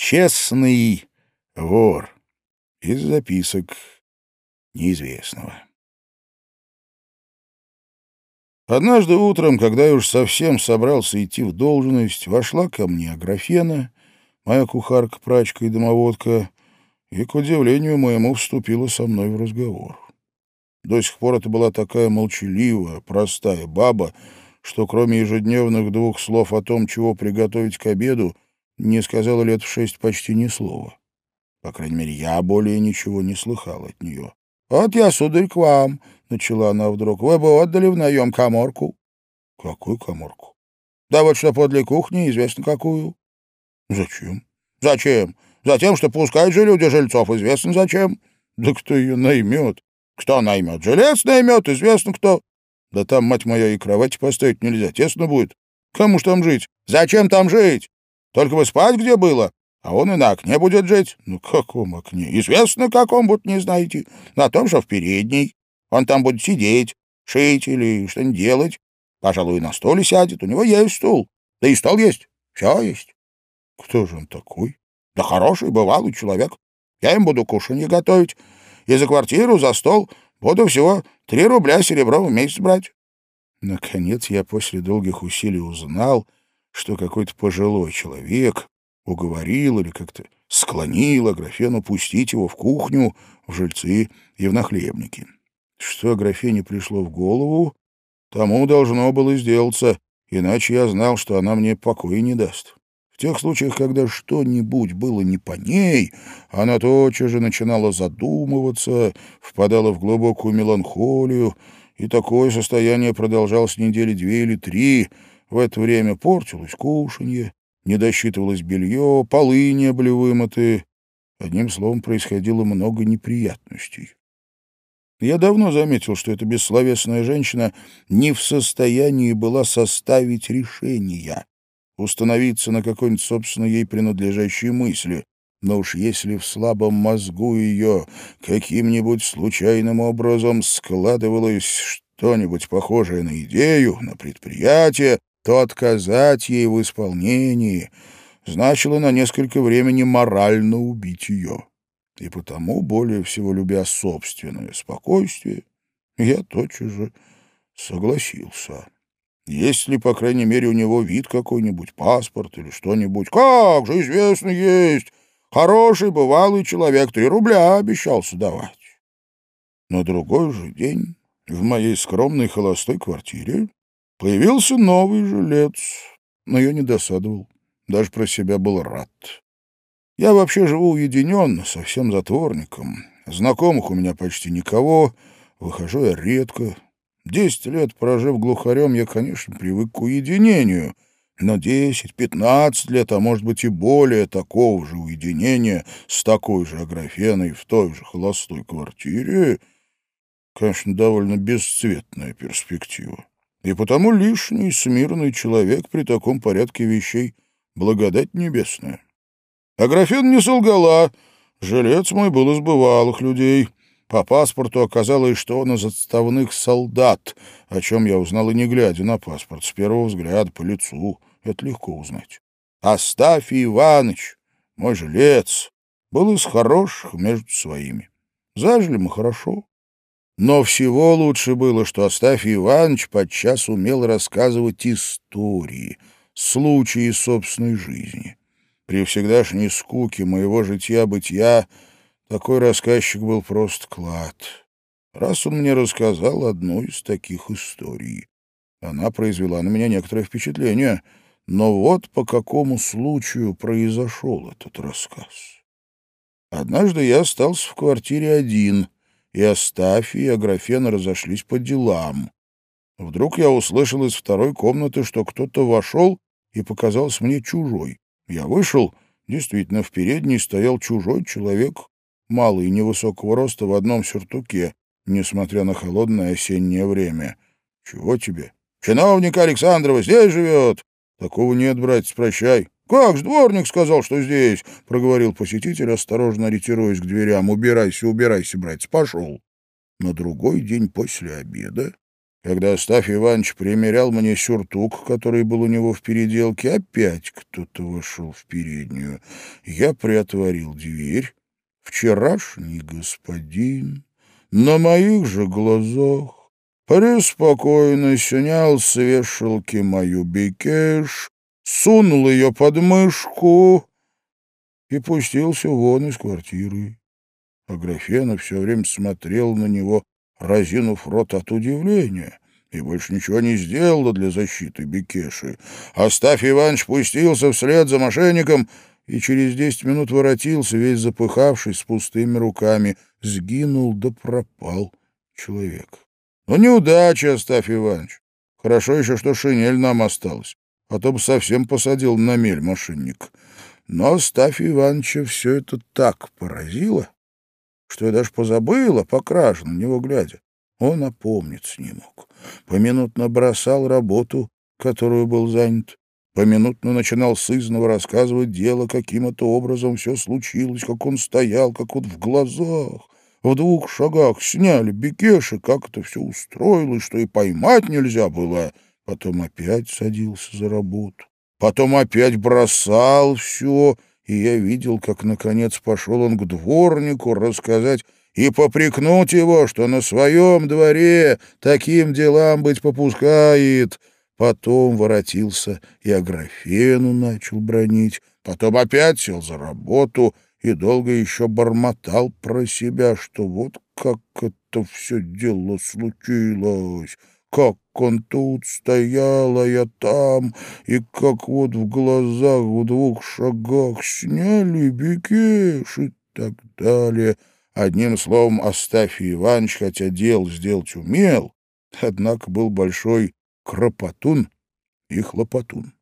Честный вор. Из записок неизвестного. Однажды утром, когда я уж совсем собрался идти в должность, вошла ко мне Аграфена, моя кухарка-прачка и домоводка, и, к удивлению моему, вступила со мной в разговор. До сих пор это была такая молчаливая, простая баба, что кроме ежедневных двух слов о том, чего приготовить к обеду, не сказала лет в шесть почти ни слова. По крайней мере, я более ничего не слыхал от нее. — Вот я, сударь, к вам, — начала она вдруг. — Вы бы отдали в наем коморку. — Какую коморку? — Да вот что подле кухни, известно какую. — Зачем? — Зачем? Затем, что пускают же люди жильцов, известно зачем. Да кто ее наймет? Кто наймет? Жилец наймет, известно кто. Да там, мать моя, и кровать поставить нельзя, тесно будет. Кому ж там жить? Зачем там жить? Только бы спать где было. А он и на окне будет жить. Ну, каком окне? Известно, каком, будто не знаете. На том, что в передней. Он там будет сидеть, шить или что-нибудь делать. Пожалуй, на столе сядет. У него есть стул. Да и стол есть. Все есть. Кто же он такой? Да хороший, бывалый человек. Я им буду кушанье готовить. И за квартиру, за стол буду всего три рубля серебро в месяц брать. Наконец я после долгих усилий узнал, что какой-то пожилой человек уговорил или как-то склонил Аграфену пустить его в кухню, в жильцы и в нахлебники. Что Аграфене пришло в голову, тому должно было сделаться, иначе я знал, что она мне покоя не даст. В тех случаях, когда что-нибудь было не по ней, она тотчас же начинала задумываться, впадала в глубокую меланхолию, и такое состояние продолжалось недели две или три. В это время портилось кушанье, не досчитывалось белье, полы не были вымыты. Одним словом, происходило много неприятностей. Я давно заметил, что эта бессловесная женщина не в состоянии была составить решения, установиться на какой-нибудь собственно ей принадлежащей мысли. Но уж если в слабом мозгу ее каким-нибудь случайным образом складывалось что-нибудь похожее на идею, на предприятие, то отказать ей в исполнении значило на несколько времени морально убить ее. И потому, более всего любя собственное спокойствие, я тотчас же согласился. Есть ли, по крайней мере, у него вид какой-нибудь, паспорт или что-нибудь? Как же, известно, есть. Хороший, бывалый человек, три рубля обещался давать. На другой же день в моей скромной холостой квартире Появился новый жилец, но я не досадовал, даже про себя был рад. Я вообще живу уединенно, совсем затворником. Знакомых у меня почти никого, выхожу я редко. Десять лет прожив глухарем, я, конечно, привык к уединению, но десять, пятнадцать лет, а может быть и более такого же уединения с такой же аграфеной в той же холостой квартире, конечно, довольно бесцветная перспектива. И потому лишний смирный человек при таком порядке вещей — благодать небесная. Аграфен не солгала. Жилец мой был из бывалых людей. По паспорту оказалось, что он из отставных солдат, о чем я узнал и не глядя на паспорт, с первого взгляда по лицу. Это легко узнать. Астафий Иванович, мой жилец, был из хороших между своими. Зажили мы хорошо. Но всего лучше было, что Астафий Иванович подчас умел рассказывать истории, случаи собственной жизни. При всегдашней скуке моего житья-бытия такой рассказчик был просто клад. Раз он мне рассказал одну из таких историй, она произвела на меня некоторое впечатление. Но вот по какому случаю произошел этот рассказ. Однажды я остался в квартире один — и Астафий, и Аграфена разошлись по делам. Вдруг я услышал из второй комнаты, что кто-то вошел и показался мне чужой. Я вышел, действительно, в передней стоял чужой человек, малый и невысокого роста в одном сюртуке, несмотря на холодное осеннее время. «Чего тебе?» «Чиновник Александрова здесь живет!» «Такого нет, братец, прощай!» «Как ж дворник сказал, что здесь?» — проговорил посетитель, осторожно ретируясь к дверям. «Убирайся, убирайся, братец, пошел». На другой день после обеда Когда Стафий Иванович примерял мне сюртук, который был у него в переделке, опять кто-то вошел в переднюю. Я приотворил дверь. Вчерашний господин на моих же глазах преспокойно снял с вешалки мою бикеш, сунул ее под мышку и пустился вон из квартиры. Аграфена все время смотрел на него разинув рот от удивления, и больше ничего не сделала для защиты Бекеши. Остафь Иванович пустился вслед за мошенником и через десять минут воротился, весь запыхавшись, с пустыми руками. Сгинул да пропал человек. Ну, неудача, Остафь Иванович. Хорошо еще, что шинель нам осталась, а то бы совсем посадил на мель мошенник. Но Остафья Ивановича все это так поразило, что я даже позабыла по краже на него глядя. Он опомниться не мог. Поминутно бросал работу, которую был занят. Поминутно начинал сызново рассказывать дело, каким это образом все случилось, как он стоял, как вот в глазах. В двух шагах сняли бекеши, как это все устроилось, что и поймать нельзя было. Потом опять садился за работу. Потом опять бросал все и я видел, как, наконец, пошел он к дворнику рассказать и попрекнуть его, что на своем дворе таким делам быть попускает. Потом воротился и Аграфену начал бронить, потом опять сел за работу и долго еще бормотал про себя, что вот как это все дело случилось, как он тут стоял, а я там, и как вот в глазах в двух шагах сняли бекеш и так далее. Одним словом, Астафий Иванович, хотя дел сделать умел, однако был большой кропотун и хлопотун.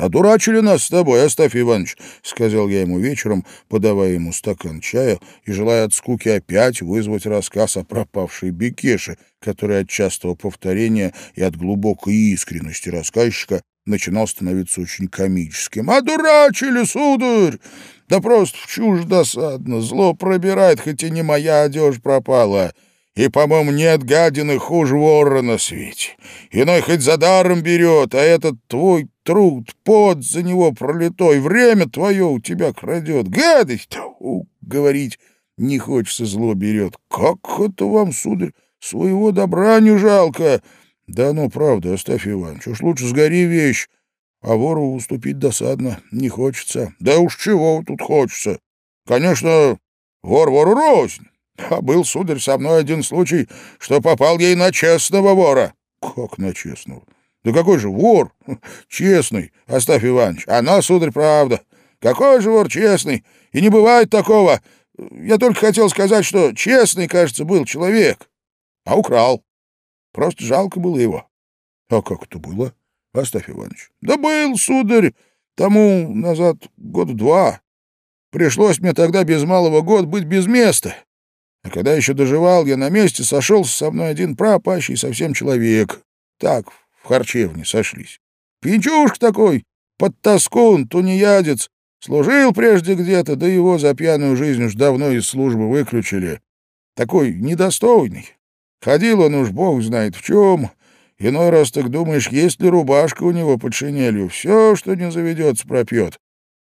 «Одурачили нас с тобой, Астафий Иванович», — сказал я ему вечером, подавая ему стакан чая и желая от скуки опять вызвать рассказ о пропавшей Бекеше, который от частого повторения и от глубокой искренности рассказчика начинал становиться очень комическим. «Одурачили, сударь! Да просто в чушь досадно, зло пробирает, хоть и не моя одежда пропала». И, по-моему, нет гадины хуже вора на свете. Иной хоть за даром берет, а этот твой труд, пот за него пролитой, время твое у тебя крадет. Гадость! Тьфу, говорить не хочется, зло берет. Как это вам, сударь, своего добра не жалко? Да ну, правда, оставь, Иван, уж лучше сгори вещь, а вору уступить досадно не хочется. Да уж чего тут хочется. Конечно, вор вору рознь. А был, сударь, со мной один случай, что попал ей на честного вора. Как на честного? Да какой же вор? Честный, Оставь Иванович. Она, сударь, правда. Какой же вор честный? И не бывает такого. Я только хотел сказать, что честный, кажется, был человек, а украл. Просто жалко было его. А как это было, Оставь Иванович? Да был, сударь, тому назад год два. Пришлось мне тогда без малого год быть без места. А когда еще доживал, я на месте сошелся со мной один пропащий совсем человек. Так, в харчевне сошлись. Пинчушка такой, подтаскун, тунеядец. Служил прежде где-то, да его за пьяную жизнь уж давно из службы выключили. Такой недостойный. Ходил он уж бог знает в чем. Иной раз так думаешь, есть ли рубашка у него под шинелью. Все, что не заведется, пропьет.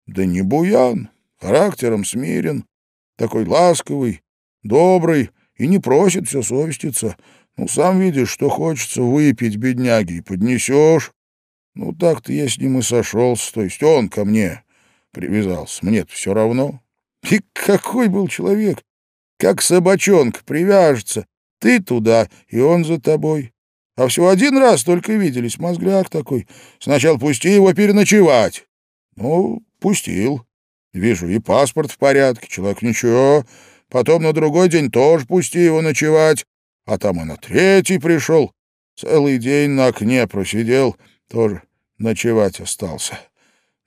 Да не буян, характером смирен, такой ласковый, добрый и не просит все совеститься. Ну, сам видишь, что хочется выпить, бедняги, и поднесешь. Ну, так-то я с ним и сошелся, то есть он ко мне привязался. Мне-то все равно. И какой был человек! Как собачонка привяжется. Ты туда, и он за тобой. А всего один раз только виделись, мозгляк такой. Сначала пусти его переночевать. Ну, пустил. Вижу, и паспорт в порядке, человек ничего. Потом на другой день тоже пусти его ночевать. А там и на третий пришел. Целый день на окне просидел, тоже ночевать остался.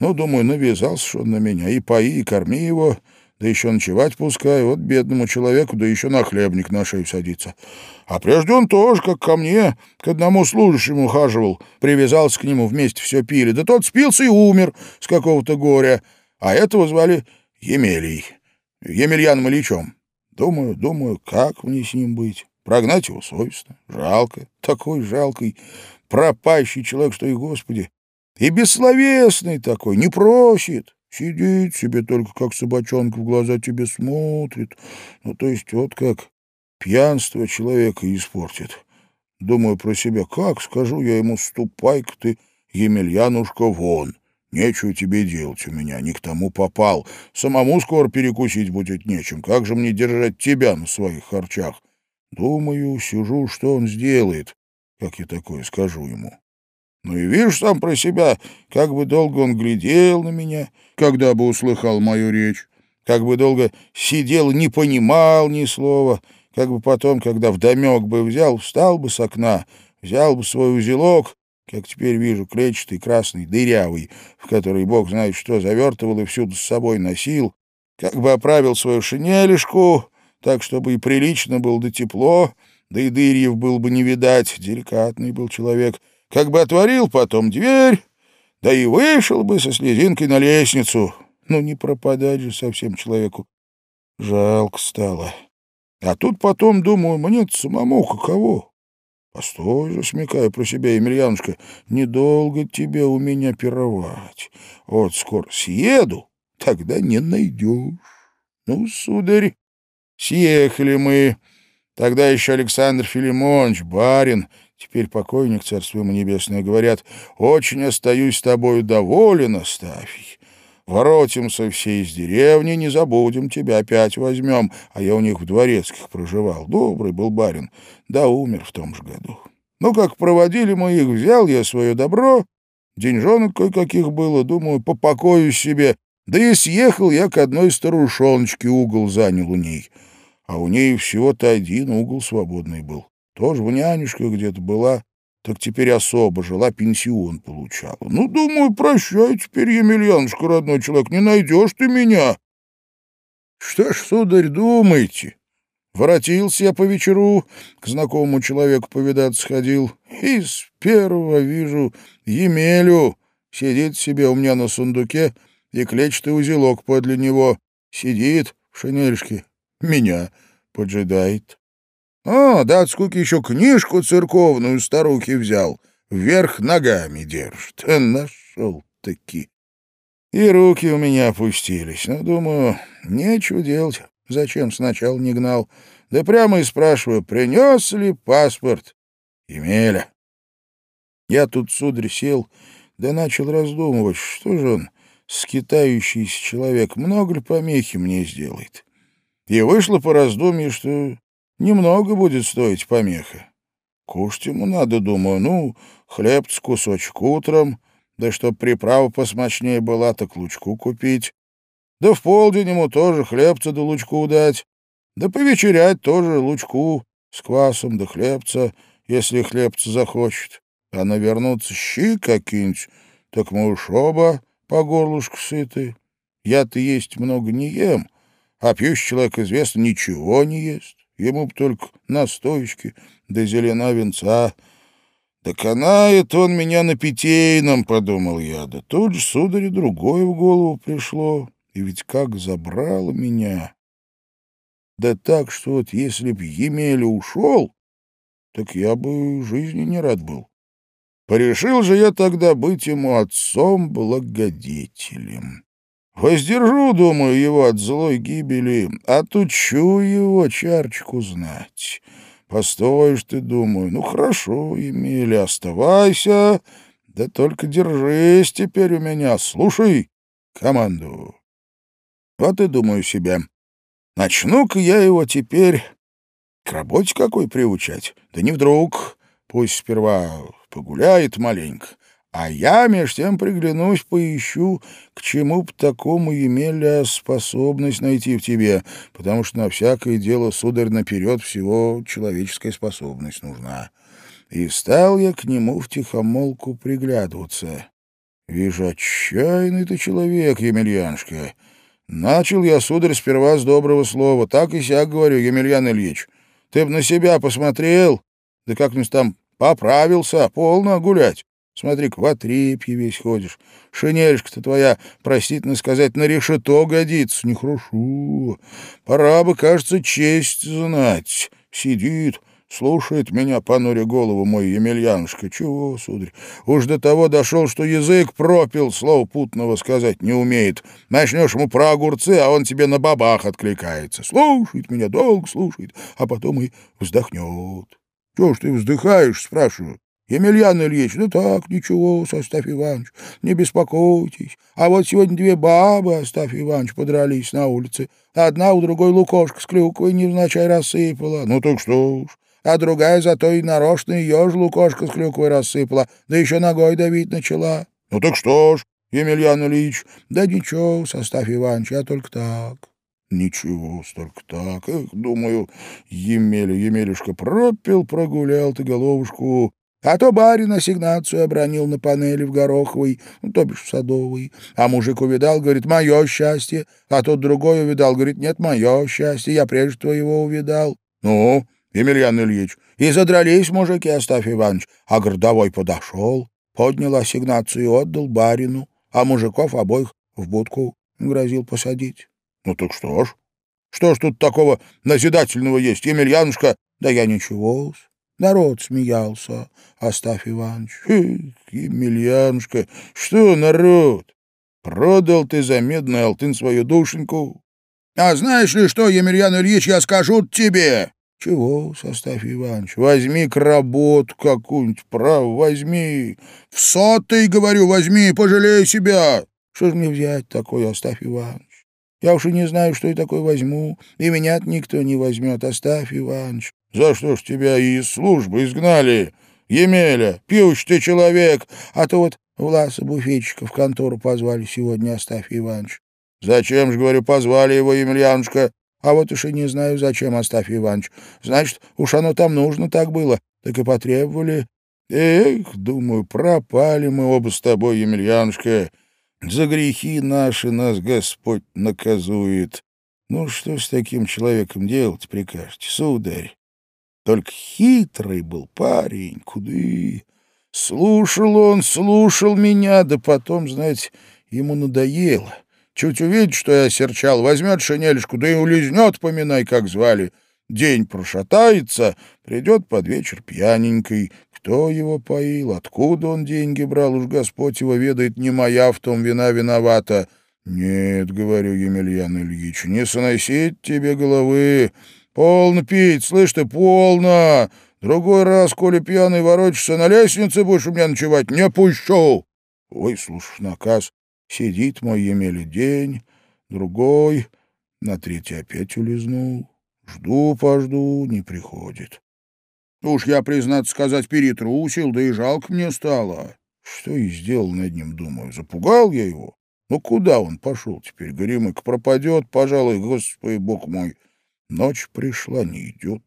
Ну, думаю, навязался что он на меня. И пои, и корми его, да еще ночевать пускай. Вот бедному человеку, да еще на хлебник на шею садится. А прежде он тоже, как ко мне, к одному служащему ухаживал. Привязался к нему, вместе все пили. Да тот спился и умер с какого-то горя. А этого звали Емелий. Емельяном Ильичом. Думаю, думаю, как мне с ним быть? Прогнать его совестно, жалко, такой жалкий, пропащий человек, что и Господи. И бессловесный такой, не просит, сидит себе только как собачонка в глаза тебе смотрит. Ну, то есть вот как пьянство человека испортит. Думаю про себя, как скажу я ему, ступай-ка ты, Емельянушка, вон. Нечего тебе делать у меня, не к тому попал. Самому скоро перекусить будет нечем. Как же мне держать тебя на своих харчах? Думаю, сижу, что он сделает, как я такое скажу ему. Ну и видишь сам про себя, как бы долго он глядел на меня, когда бы услыхал мою речь, как бы долго сидел не понимал ни слова, как бы потом, когда вдомек бы взял, встал бы с окна, взял бы свой узелок, как теперь вижу, клетчатый, красный, дырявый, в который бог знает что завертывал и всюду с собой носил, как бы оправил свою шинелишку, так, чтобы и прилично было да тепло, да и дырьев был бы не видать, деликатный был человек, как бы отворил потом дверь, да и вышел бы со слезинкой на лестницу. Ну, не пропадать же совсем человеку. Жалко стало. А тут потом думаю, мне самому каково. Постой же, смекая про себя, Емельянушка, недолго тебе у меня пировать. Вот скоро съеду, тогда не найдешь. Ну, сударь, Съехали мы. Тогда еще Александр Филимонович, барин, теперь покойник, царство ему небесное, говорят, очень остаюсь с тобою доволен, Астафий. Воротимся все из деревни, не забудем, тебя опять возьмем. А я у них в дворецких проживал. Добрый был барин, да умер в том же году. Ну, как проводили мы их, взял я свое добро, деньжонок кое-каких было, думаю, попокоюсь себе. Да и съехал я к одной старушоночке, угол занял у ней а у ней всего-то один угол свободный был. Тоже в нянюшках где-то была, так теперь особо жила, пенсион получала. Ну, думаю, прощай теперь, Емельянушка, родной человек, не найдешь ты меня. Что ж, сударь, думаете? Воротился я по вечеру, к знакомому человеку повидаться ходил, и с первого вижу Емелю. Сидит себе у меня на сундуке, и клетчатый узелок подле него. Сидит в шинельшке, меня поджидает. А, да от скуки еще книжку церковную старухи взял, вверх ногами держит. Нашел-таки. И руки у меня опустились. Но, думаю, нечего делать. Зачем сначала не гнал? Да прямо и спрашиваю, принес ли паспорт Емеля. Я тут, сударь, сел, да начал раздумывать, что же он, скитающийся человек, много ли помехи мне сделает. И вышло по раздумью, что немного будет стоить помеха. Кушать ему надо, думаю, ну, хлеб с кусочек утром, да чтоб приправа посмачнее была, так лучку купить. Да в полдень ему тоже хлебца да лучку дать. Да повечерять тоже лучку с квасом да хлебца, если хлебца захочет. А навернуться щи какие-нибудь, так мы уж оба по горлышку сыты. Я-то есть много не ем, а пьющий человек, известно, ничего не ест. Ему б только настоечки да зелена венца. Да канает он меня на питейном, — подумал я. Да тут же, сударь, другое в голову пришло. И ведь как забрало меня. Да так, что вот если б Емеля ушел, так я бы жизни не рад был. Порешил же я тогда быть ему отцом-благодетелем. Воздержу, думаю, его от злой гибели, отучу его чарчику знать. Постоишь ты, думаю, ну хорошо, Емеля, оставайся, да только держись теперь у меня, слушай команду. Вот и думаю себе, начну-ка я его теперь к работе какой приучать, да не вдруг, пусть сперва погуляет маленько, а я меж тем приглянусь, поищу, к чему б такому имели способность найти в тебе, потому что на всякое дело, сударь, наперед всего человеческая способность нужна. И стал я к нему втихомолку приглядываться. Вижу, отчаянный ты человек, Емельянушка. Начал я, сударь, сперва с доброго слова. Так и сяк говорю, Емельян Ильич. Ты б на себя посмотрел, да как-нибудь там поправился, полно гулять. Смотри-ка, в весь ходишь. Шинельшка-то твоя, простительно сказать, на решето годится. Нехорошо. Пора бы, кажется, честь знать. Сидит, Слушает меня, понуря голову, мой Емельянушка. Чего, сударь? Уж до того дошел, что язык пропил, слов путного сказать не умеет. Начнешь ему про огурцы, а он тебе на бабах откликается. Слушает меня, долго слушает, а потом и вздохнет. Чего ж ты вздыхаешь, спрашиваю? Емельян Ильич, ну так, ничего, Составь Иванович, не беспокойтесь. А вот сегодня две бабы, Остафь Иванович, подрались на улице. Одна у другой лукошка с клюквой невзначай рассыпала. Ну так что уж а другая зато и нарочно ее ж лукошка с клюквой рассыпала, да еще ногой давить начала. — Ну так что ж, Емельян Ильич? — Да ничего, Состав Иванович, я только так. — Ничего, столько так. Эх, думаю, Емеля, Емелюшка пропил, прогулял ты головушку. А то барин ассигнацию обронил на панели в Гороховой, ну, то бишь в Садовой. А мужик увидал, говорит, мое счастье. А тот другой увидал, говорит, нет, мое счастье, я прежде твоего увидал. Ну, Емельян Ильич, и задрались мужики, Остафий Иванович, а городовой подошел, поднял ассигнацию и отдал барину, а мужиков обоих в будку грозил посадить. Ну так что ж? Что ж тут такого назидательного есть, Емельянушка? Да я ничего -с. Народ смеялся, Остафий Иванович. Эх, Емельянушка, что народ? Продал ты за медный алтын свою душеньку. А знаешь ли что, Емельян Ильич, я скажу тебе? Чего, Составь Иванович, возьми-ка работу какую-нибудь, право, возьми. В сотый, говорю, возьми, пожалей себя. Что же мне взять такое, Оставь Иванович? Я уж и не знаю, что я такое возьму, и меня никто не возьмет, Оставь Иванович. За что ж тебя из службы изгнали? Емеля, пьющий ты человек, а то вот Власа буфетчика в контору позвали сегодня, Оставь Иванович. Зачем же, говорю, позвали его, Емельянушка? А вот уж и не знаю, зачем, Астафий Иванович. Значит, уж оно там нужно так было, так и потребовали. Эх, думаю, пропали мы оба с тобой, Емельянушка. За грехи наши нас Господь наказует. Ну, что с таким человеком делать, прикажете, сударь? Только хитрый был парень, куды... Слушал он, слушал меня, да потом, знаете, ему надоело. Чуть увидит, что я серчал, возьмет шинельшку, да и улизнет, поминай, как звали. День прошатается, придет под вечер пьяненький. Кто его поил, откуда он деньги брал, уж Господь его ведает, не моя в том вина виновата. Нет, говорю, Емельян Ильич, не сносить тебе головы. Полно пить, слышь ты, полно. Другой раз, коли пьяный ворочишься, на лестнице будешь у меня ночевать, не пущу. Выслушав наказ, Сидит мой Емеля день, другой, на третий опять улизнул. Жду-пожду, не приходит. Уж я, признаться сказать, перетрусил, да и жалко мне стало. Что и сделал над ним, думаю. Запугал я его. Ну, куда он пошел теперь? Горемык пропадет, пожалуй, господи, бог мой. Ночь пришла, не идет.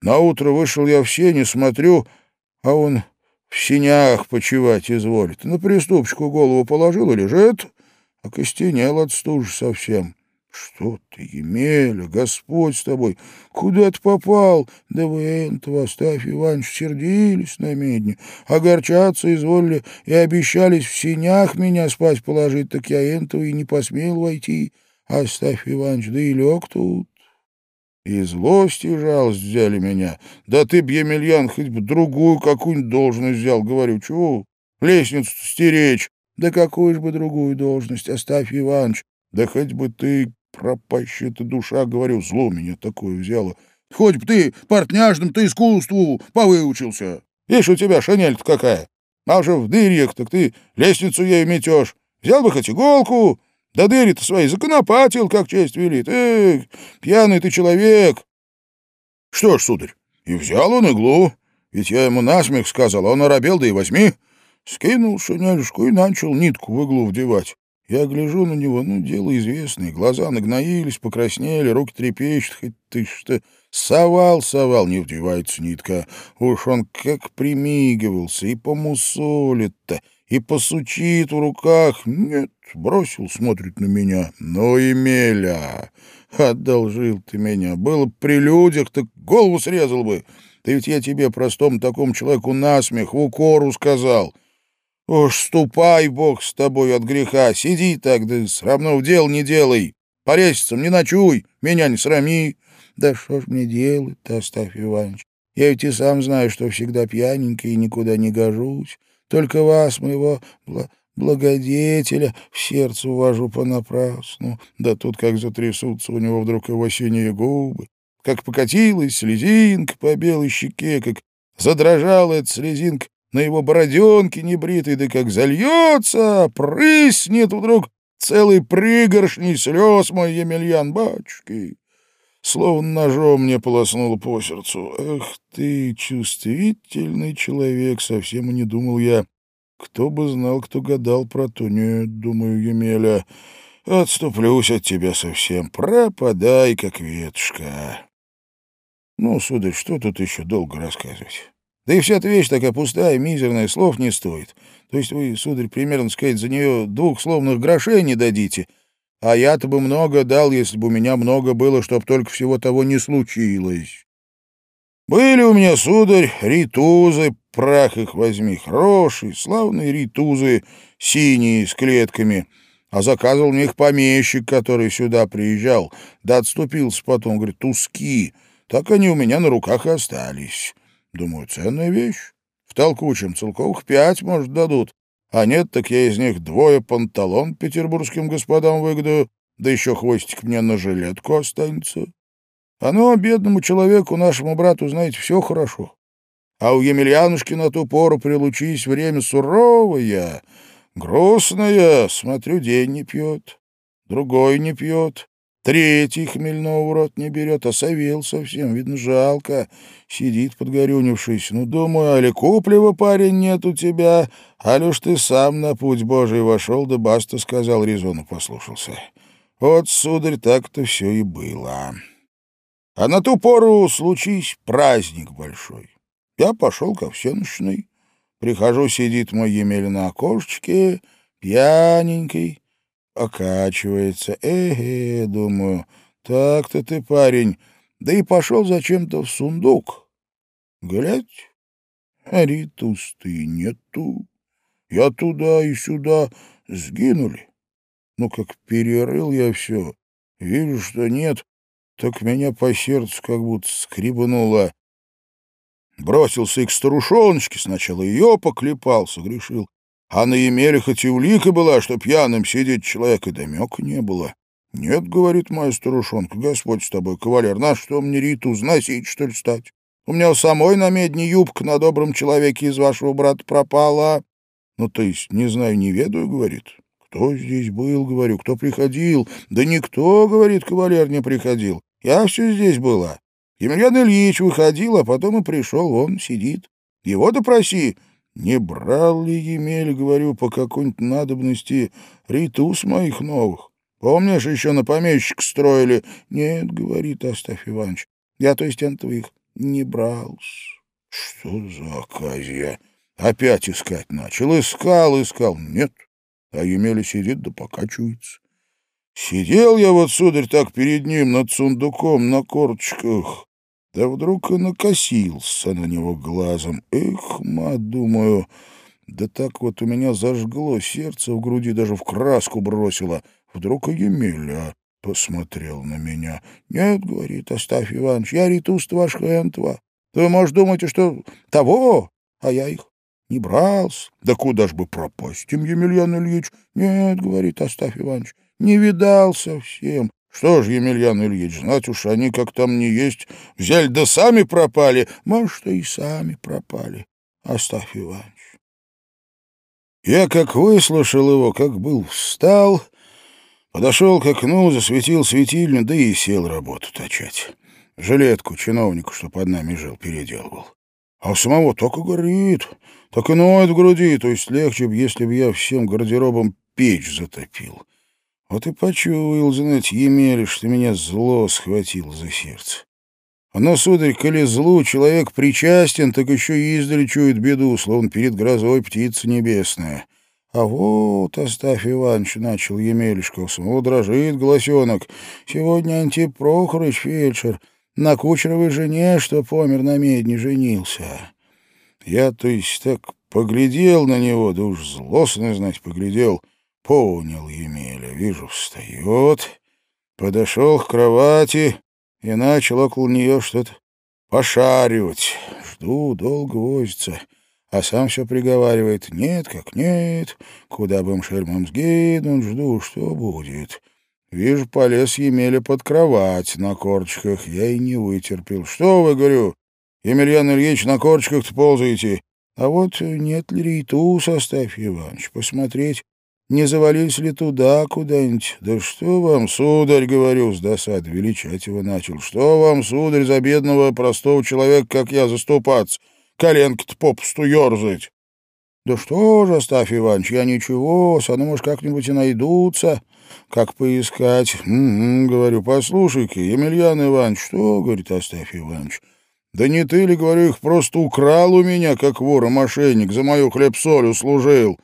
На утро вышел я в сене, смотрю, а он в синях почевать изволит. На приступчику голову положил и лежит, а костенел от стужи совсем. Что ты, Емеля, Господь с тобой, куда ты попал? Да вы этого, оставь, Иванович, сердились на медне, огорчаться изволили и обещались в синях меня спать положить, так я этого и не посмел войти. Оставь, Иванович, да и лег тут. И злость, и жалость взяли меня. Да ты б, Емельян, хоть бы другую какую-нибудь должность взял. Говорю, чего? Лестницу стеречь. Да какую ж бы другую должность, оставь, Иваныч. Да хоть бы ты, пропащая ты душа, говорю, зло меня такое взяло. Хоть бы ты портняжным ты искусству повыучился. Видишь, у тебя шинель-то какая. А уже в дырьях, так ты лестницу ей метешь. Взял бы хоть иголку, да дыри-то свои законопатил, как честь велит. Эх, пьяный ты человек. Что ж, сударь, и взял он иглу. Ведь я ему насмех сказал, а он оробел, да и возьми. Скинул шинельшку и начал нитку в иглу вдевать. Я гляжу на него, ну, дело известное. Глаза нагноились, покраснели, руки трепещут. Хоть ты что... Совал, совал, не вдевается нитка. Уж он как примигивался и помусолит-то и посучит в руках. Нет, бросил, смотрит на меня. Ну, Емеля, одолжил ты меня. Было бы при людях, так голову срезал бы. Ты ведь я тебе, простому такому человеку, насмех, в укору сказал. Уж ступай, Бог с тобой от греха, сиди так, да срамно в дел не делай. По не ночуй, меня не срами. Да что ж мне делать-то, Остафь Иванович? Я ведь и сам знаю, что всегда пьяненький и никуда не гожусь. Только вас, моего бл благодетеля, в сердце увожу понапрасну. Да тут как затрясутся у него вдруг его синие губы, как покатилась слезинка по белой щеке, как задрожала эта слезинка на его бороденке небритой, да как зальется, прыснет вдруг целый пригоршней слез мой Емельян, батюшки. Словно ножом мне полоснуло по сердцу. Эх ты, чувствительный человек, совсем и не думал я. Кто бы знал, кто гадал про то. Думаю, Емеля, отступлюсь от тебя совсем. Пропадай, как ветушка. Ну, сударь, что тут еще долго рассказывать? Да и вся эта вещь такая пустая, мизерная, слов не стоит. То есть вы, сударь, примерно сказать, за нее двух словных грошей не дадите, а я-то бы много дал, если бы у меня много было, чтоб только всего того не случилось. Были у меня, сударь, ритузы, прах их возьми, хорошие, славные ритузы, синие, с клетками, а заказывал мне их помещик, который сюда приезжал, да отступился потом, говорит, туски, так они у меня на руках и остались. Думаю, ценная вещь. В толкучем целковых пять, может, дадут. А нет, так я из них двое панталон петербургским господам выгодаю, да еще хвостик мне на жилетку останется. Оно бедному человеку, нашему брату, знаете, все хорошо. А у Емельянушки на ту пору прилучись время суровое, грустное, смотрю, день не пьет, другой не пьет, Третий хмельного в рот не берет, а совел совсем, видно, жалко. Сидит подгорюнившись. Ну, думаю, али куплего парень нет у тебя, али уж ты сам на путь Божий вошел, да баста сказал, резону послушался. Вот, сударь, так-то все и было. А на ту пору случись праздник большой. Я пошел ко всеночной. Прихожу, сидит мой Емеля на окошечке, пьяненький, окачивается. Эге, думаю, так-то ты, парень. Да и пошел зачем-то в сундук. Глядь, а ритусты нету. Я туда и сюда сгинули. Ну, как перерыл я все, вижу, что нет, так меня по сердцу как будто скребнуло. Бросился и к старушоночке, сначала ее поклепался, грешил. А на Емеле хоть и улика была, что пьяным сидеть человек, и домека не было. «Нет, — говорит моя старушонка, — Господь с тобой, кавалер, на что мне Риту зносить, что ли, стать? У меня у самой на медне юбка на добром человеке из вашего брата пропала. Ну, то есть, не знаю, не ведаю, — говорит. Кто здесь был, — говорю, — кто приходил? Да никто, — говорит, — кавалер не приходил. Я все здесь была. Емельян Ильич выходил, а потом и пришел, он сидит. Его допроси, не брал ли Емель, говорю, по какой-нибудь надобности ритус моих новых? Помнишь, еще на помещик строили? Нет, говорит Остафь Иванович, я, то есть, твоих не брал. Что за оказия? Опять искать начал. Искал, искал. Нет. А Емеля сидит да покачивается. Сидел я вот, сударь, так перед ним над сундуком на корточках. Да вдруг и накосился на него глазом. Эх, мать, думаю, да так вот у меня зажгло сердце в груди, даже в краску бросило. Вдруг и Емеля посмотрел на меня. «Нет, — говорит, — оставь, Иванович, я ритуст ваш хентва. Вы, может, думаете, что того, а я их не брался. Да куда ж бы пропасть им, Емельян Ильич? Нет, — говорит, — оставь, Иванович, не видал совсем. Что ж, Емельян Ильич, знать уж они как там не есть, взяли да сами пропали. Может, и сами пропали. Оставь, Иванович. Я как выслушал его, как был встал, подошел к окну, засветил светильню, да и сел работу точать. Жилетку чиновнику, что под нами жил, переделывал. А у самого только горит, так и ноет в груди, то есть легче бы, если бы я всем гардеробом печь затопил. Вот и почуял, знать, Емеля, что меня зло схватило за сердце. Оно, сударь, коли злу человек причастен, так еще и издали чует беду, словно перед грозой птица небесная. А вот, Остафь Иванович, начал Емелишка, самого дрожит голосенок. Сегодня Антип Прохорович, фельдшер, на кучеровой жене, что помер на медне, женился. Я, то есть, так поглядел на него, да уж злостно, знать, поглядел — Понял Емеля, вижу, встает, подошел к кровати и начал около нее что-то пошаривать. Жду, долго возится, а сам все приговаривает. Нет, как нет, куда бы им шельмом сгинуть, жду, что будет. Вижу, полез Емеля под кровать на корчиках. Я и не вытерпел. Что вы, говорю, Емельян Ильич, на корчиках-то ползаете? А вот нет ли рейту, Составь Иванович, посмотреть, не завалились ли туда куда-нибудь? Да что вам, сударь, говорю, с досады величать его начал. Что вам, сударь, за бедного простого человека, как я, заступаться? Коленки-то попусту ерзать. Да что же, Остафь Иванович, я ничего, мной, может, как-нибудь и найдутся. Как поискать? -м, говорю, послушай-ка, Емельян Иванович, что, говорит Остафь Иванович, да не ты ли, говорю, их просто украл у меня, как вор и мошенник, за мою хлеб-соль услужил.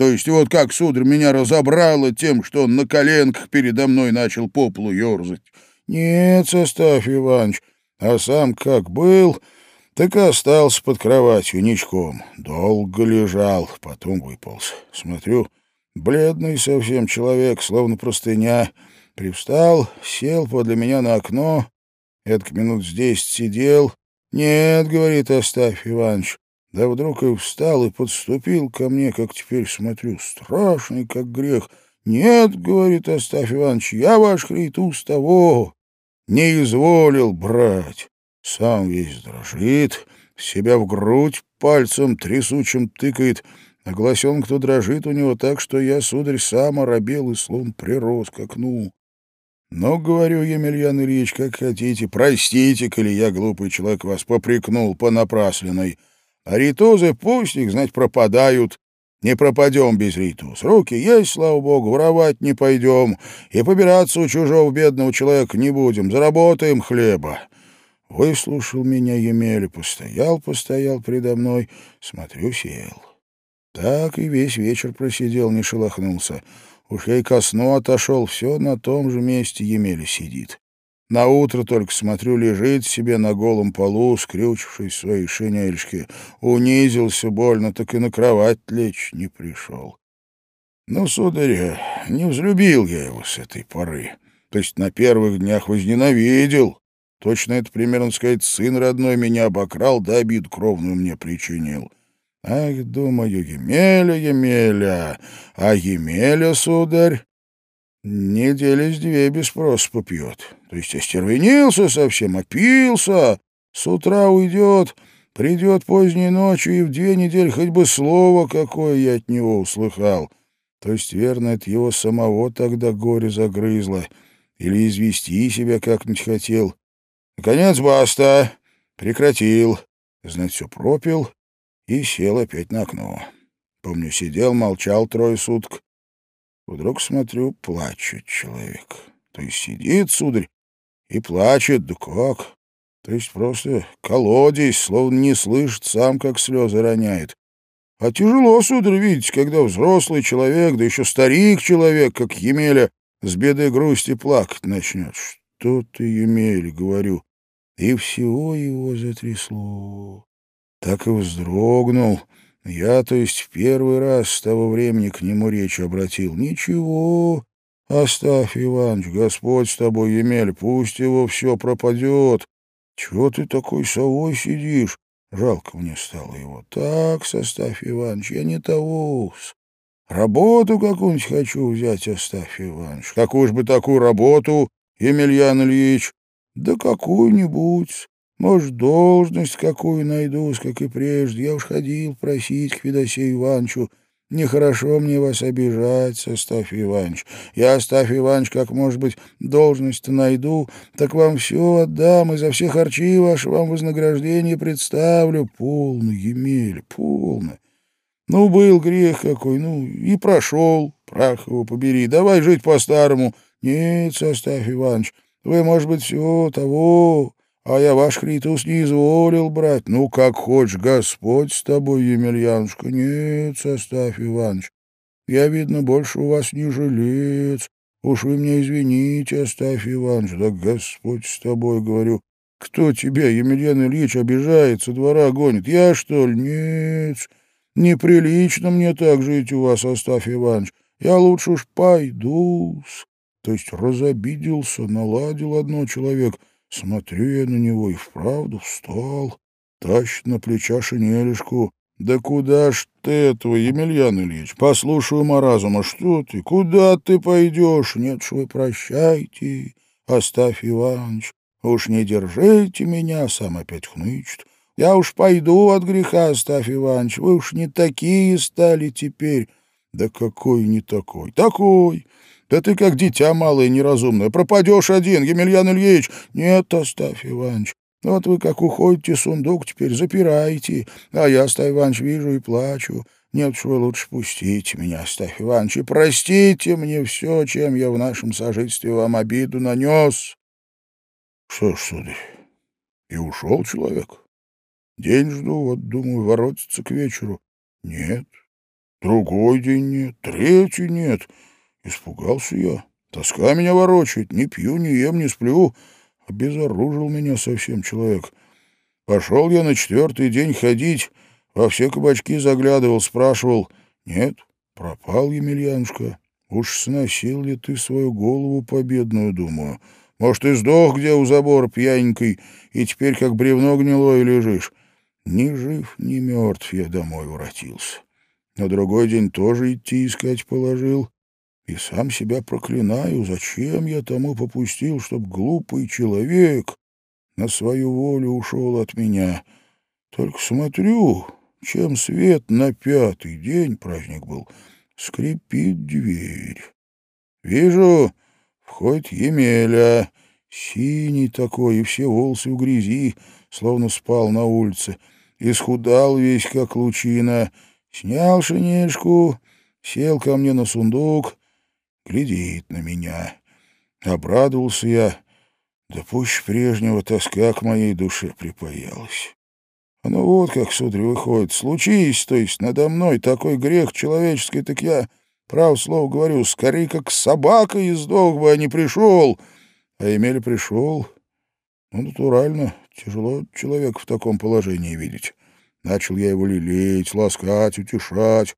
То есть вот как, сударь, меня разобрало тем, что он на коленках передо мной начал по полу ерзать. Нет, Составь Иванович, а сам как был, так и остался под кроватью ничком. Долго лежал, потом выполз. Смотрю, бледный совсем человек, словно простыня. Привстал, сел подле меня на окно, эдак минут здесь сидел. «Нет, — говорит Оставь Иванович, да вдруг и встал и подступил ко мне, как теперь смотрю, страшный, как грех. «Нет, — говорит Оставь Иванович, — я ваш хритус того не изволил брать». Сам весь дрожит, себя в грудь пальцем трясучим тыкает, а голосенка-то дрожит у него так, что я, сударь, сам оробел и слон прирос к окну. «Ну, — говорю, Емельян Ильич, как хотите, простите, коли я, глупый человек, вас попрекнул по напрасленной». А ритузы пусть их, знать, пропадают. Не пропадем без ритуз. Руки есть, слава богу, воровать не пойдем. И побираться у чужого бедного человека не будем. Заработаем хлеба. Выслушал меня Емеля, постоял, постоял предо мной. Смотрю, сел. Так и весь вечер просидел, не шелохнулся. Уж я и ко сну отошел, все на том же месте Емеля сидит. На утро только смотрю, лежит себе на голом полу, скрючившись в своей шинельшке. Унизился больно, так и на кровать лечь не пришел. Ну, сударь, не взлюбил я его с этой поры. То есть на первых днях возненавидел. Точно это, примерно сказать, сын родной меня обокрал, да обид кровную мне причинил. Ах, думаю, Емеля, Емеля, а Емеля, сударь, недели с две без спроса попьет. То есть остервенился совсем, опился, с утра уйдет, придет поздней ночью, и в две недели хоть бы слово какое я от него услыхал. То есть, верно, это его самого тогда горе загрызло, или извести себя как-нибудь хотел. Наконец, баста, прекратил, знать, все пропил и сел опять на окно. Помню, сидел, молчал трое суток, Вдруг смотрю, плачет человек. То есть сидит, сударь, и плачет, да как? То есть просто колодец, словно не слышит сам, как слезы роняет. А тяжело, сударь, видите, когда взрослый человек, да еще старик человек, как Емеля, с бедой грусти плакать начнет. Что ты, Емеля, говорю. И всего его затрясло. Так и вздрогнул, я, то есть, в первый раз с того времени к нему речь обратил. Ничего, оставь, Иваныч, Господь с тобой, Емель, пусть его все пропадет. Чего ты такой совой сидишь? Жалко мне стало его. Так, составь, Иваныч, я не того -с. Работу какую-нибудь хочу взять, оставь, Иваныч. Какую ж бы такую работу, Емельян Ильич? Да какую-нибудь. Может, должность какую найдусь, как и прежде. Я уж ходил просить к Федосею Ивановичу. Нехорошо мне вас обижать, Составь Иванович. Я, Остафь Иванович, как, может быть, должность-то найду, так вам все отдам, и за все харчи ваши вам вознаграждение представлю. Полно, Емель, полно. Ну, был грех какой, ну, и прошел, прах его побери. Давай жить по-старому. Нет, Составь Иванович, вы, может быть, все того а я ваш Хритус не изволил брать. Ну, как хочешь, Господь с тобой, Емельянушка. Нет, составь, Иваныч, я, видно, больше у вас не жилец. Уж вы мне извините, оставь, Иваныч, да Господь с тобой, говорю. Кто тебя, Емельян Ильич, обижается, двора гонит? Я, что ли? Нет, неприлично мне так жить у вас, оставь, Иваныч. Я лучше уж пойду -с. То есть разобиделся, наладил одно человек — Смотрю я на него и вправду встал, тащит на плеча шинелишку. Да куда ж ты этого, Емельян Ильич? Послушай, разума, что ты? Куда ты пойдешь? Нет ж вы прощайте, оставь Иваныч. Уж не держите меня, сам опять хнычет. Я уж пойду от греха, оставь Иваныч. Вы уж не такие стали теперь. Да какой не такой? Такой. Да ты как дитя малое неразумное. Пропадешь один, Емельян Ильич. Нет, оставь Иваныч. Вот вы как уходите, сундук теперь запираете, а я, Оставь Иванович, вижу и плачу. Нет уж вы лучше пустите меня, Оставь Иванович, и простите мне все, чем я в нашем сожительстве вам обиду нанес. Что ж, сударь, и ушел человек. День жду, вот, думаю, воротиться к вечеру. Нет. Другой день нет, третий нет. Испугался я. Тоска меня ворочает, не пью, не ем, не сплю. Обезоружил меня совсем человек. Пошел я на четвертый день ходить, во все кабачки заглядывал, спрашивал. Нет, пропал Емельянушка. Уж сносил ли ты свою голову победную, думаю. Может, и сдох где у забора пьяненькой, и теперь как бревно гнилое лежишь. Ни жив, ни мертв я домой воротился. На другой день тоже идти искать положил. И сам себя проклинаю, зачем я тому попустил, чтоб глупый человек на свою волю ушел от меня. Только смотрю, чем свет на пятый день, праздник был, скрипит дверь. Вижу, входит Емеля, синий такой, и все волосы в грязи, словно спал на улице, исхудал весь, как лучина, снял шинельшку, сел ко мне на сундук, глядит на меня. Обрадовался я, да пусть прежнего тоска к моей душе припаялась. Ну вот как, сударь, выходит. Случись, то есть, надо мной такой грех человеческий, так я, право слово говорю, скорее как собака из сдох бы, а не пришел. А Емеля пришел. Ну, натурально, тяжело человека в таком положении видеть. Начал я его лелеять, ласкать, утешать.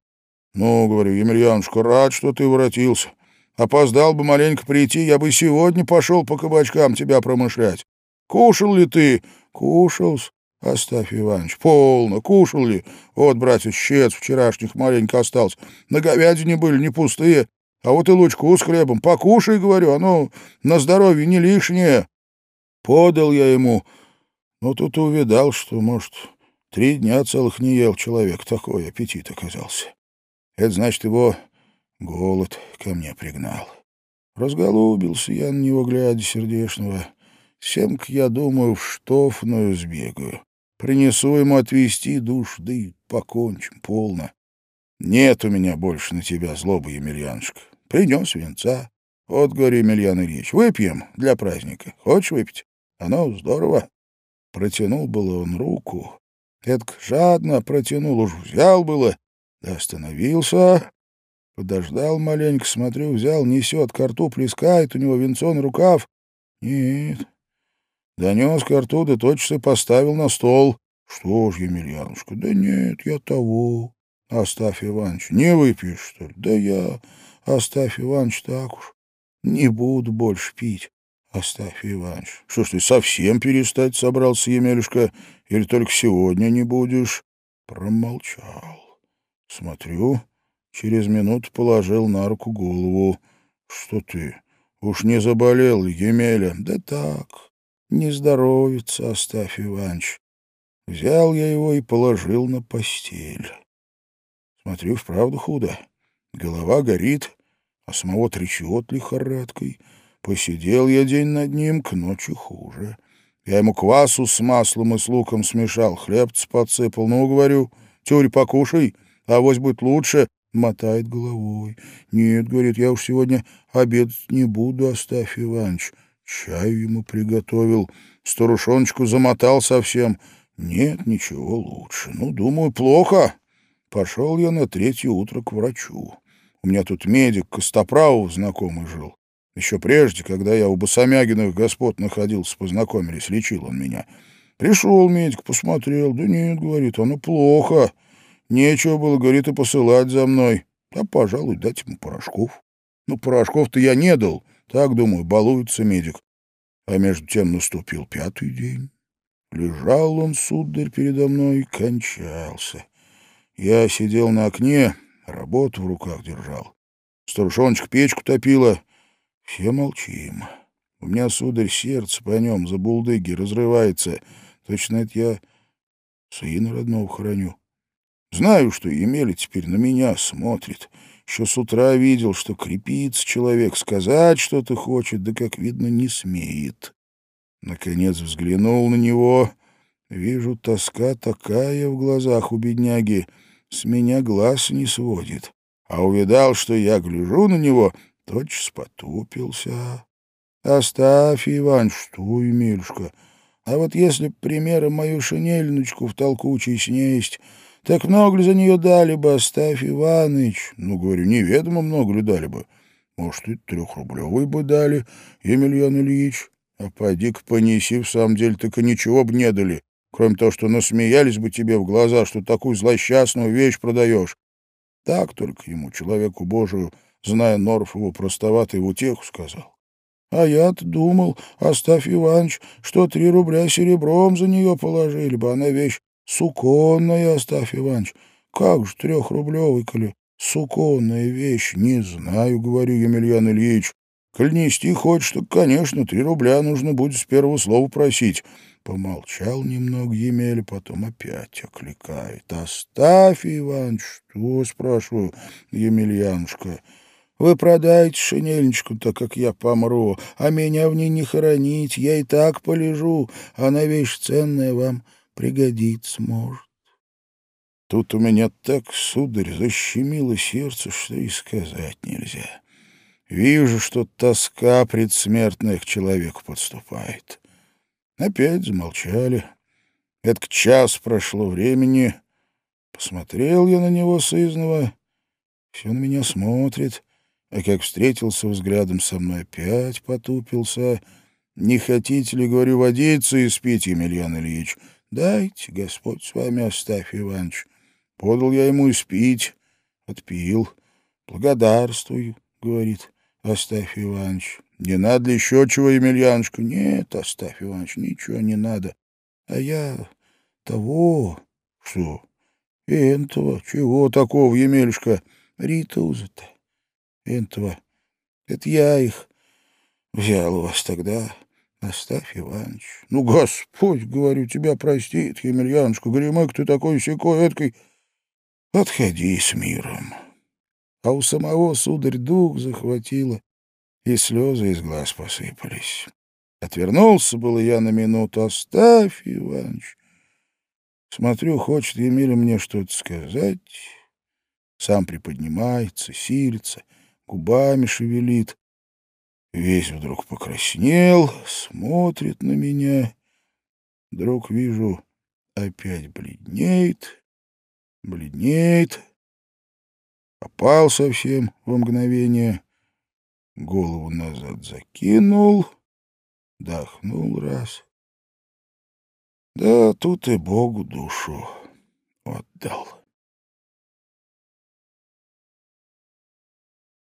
Ну, говорю, Емельянушка, рад, что ты воротился. Опоздал бы маленько прийти, я бы сегодня пошел по кабачкам тебя промышлять. Кушал ли ты? Кушал. Оставь, Иванович, полно. Кушал ли? Вот, братец, щец вчерашних маленько остался. На говядине были не пустые. А вот и лучку с хлебом. Покушай, говорю, оно на здоровье не лишнее. Подал я ему. Но тут увидал, что, может, три дня целых не ел человек. Такой аппетит оказался. Это значит, его Голод ко мне пригнал. Разголубился я на него, глядя сердешного. Семк, я думаю, в штофную сбегаю. Принесу ему отвезти душ, да и покончим полно. Нет у меня больше на тебя злобы, Емельянушка. Принес венца. Вот, говорю, Емельян Ильич, выпьем для праздника. Хочешь выпить? Оно здорово. Протянул было он руку. Эдк жадно протянул, уж взял было, да остановился, Подождал маленько, смотрю, взял, несет, к рту плескает, у него венцо рукав. Нет. Донес к рту, да и поставил на стол. Что ж, Емельянушка, да нет, я того. Оставь, Иванович, не выпьешь, что ли? Да я, оставь, Иванович, так уж. Не буду больше пить. Оставь, Иванович. Что ж ты, совсем перестать собрался, Емелюшка? Или только сегодня не будешь? Промолчал. Смотрю, Через минуту положил на руку голову. — Что ты? Уж не заболел, Емеля? — Да так, не здоровится, оставь, Иванович. Взял я его и положил на постель. Смотрю, вправду худо. Голова горит, а самого трясет лихорадкой. Посидел я день над ним, к ночи хуже. Я ему квасу с маслом и с луком смешал, хлебцы подсыпал. Ну, говорю, тюрь покушай, авось будет лучше. Мотает головой. «Нет, — говорит, — я уж сегодня обедать не буду, оставь, Иванович. Чаю ему приготовил, старушоночку замотал совсем. Нет, ничего лучше. Ну, думаю, плохо. Пошел я на третье утро к врачу. У меня тут медик Костоправов знакомый жил. Еще прежде, когда я у Босомягиных господ находился, познакомились, лечил он меня. Пришел медик, посмотрел. Да нет, говорит, оно плохо. Нечего было, говорит, и посылать за мной. А, пожалуй, дать ему порошков. Ну, порошков-то я не дал. Так, думаю, балуется медик. А между тем наступил пятый день. Лежал он, сударь, передо мной и кончался. Я сидел на окне, работу в руках держал. Старушоночка печку топила. Все молчим. У меня, сударь, сердце по нем за булдыги разрывается. Точно это я сына родного храню. Знаю, что Емеля теперь на меня смотрит. Еще с утра видел, что крепится человек, сказать что-то хочет, да, как видно, не смеет. Наконец взглянул на него. Вижу, тоска такая в глазах у бедняги, с меня глаз не сводит. А увидал, что я гляжу на него, тотчас потупился. «Оставь, Иван, что, Емельшка, а вот если, к примеру, мою шинельночку в толкучей снесть, так много ли за нее дали бы, оставь, Иваныч? Ну, говорю, неведомо много ли дали бы. Может, и трехрублевый бы дали, Емельян Ильич. А поди-ка понеси, в самом деле, так и ничего бы не дали, кроме того, что насмеялись бы тебе в глаза, что такую злосчастную вещь продаешь. Так только ему, человеку Божию, зная Норф его простоватый, утеху сказал. А я-то думал, оставь Иваныч, что три рубля серебром за нее положили бы, она вещь суконная, оставь Иваныч. Как же трехрублевый, коли суконная вещь? Не знаю, говорю, Емельян Ильич. Коль нести хочешь, так, конечно, три рубля нужно будет с первого слова просить. Помолчал немного Емеля, потом опять окликает. «Оставь, Иван, что?» — спрашиваю, Емельянушка. «Вы продаете шинельничку, так как я помру, а меня в ней не хоронить, я и так полежу, она вещь ценная вам пригодится может». Тут у меня так, сударь, защемило сердце, что и сказать нельзя. Вижу, что тоска предсмертная к человеку подступает. Опять замолчали. Это час прошло времени. Посмотрел я на него сызного. Все на меня смотрит. А как встретился взглядом со мной, опять потупился. «Не хотите ли, говорю, водиться и спить, Емельян Ильич?» «Дайте, Господь с вами, оставь, Иванович». Подал я ему и спить. Отпил. «Благодарствую», — говорит. Оставь, Иванович. Не надо еще чего, Емельянушка? Нет, оставь, Иванович, ничего не надо. А я того... Что? Энтова. Чего такого, Емельушка? Ритуза-то. Энтова. Это я их взял у вас тогда. Оставь, Иванович. Ну, Господь, говорю, тебя простит, Емельянушка. Горемык ты такой секой, эткой. Отходи с миром а у самого, сударь, дух захватило, и слезы из глаз посыпались. Отвернулся было я на минуту. «Оставь, Иваныч!» Смотрю, хочет Емеля мне что-то сказать. Сам приподнимается, силится, губами шевелит. Весь вдруг покраснел, смотрит на меня. Вдруг вижу, опять бледнеет, бледнеет опал совсем во мгновение, голову назад закинул, дохнул раз. Да тут и Богу душу отдал.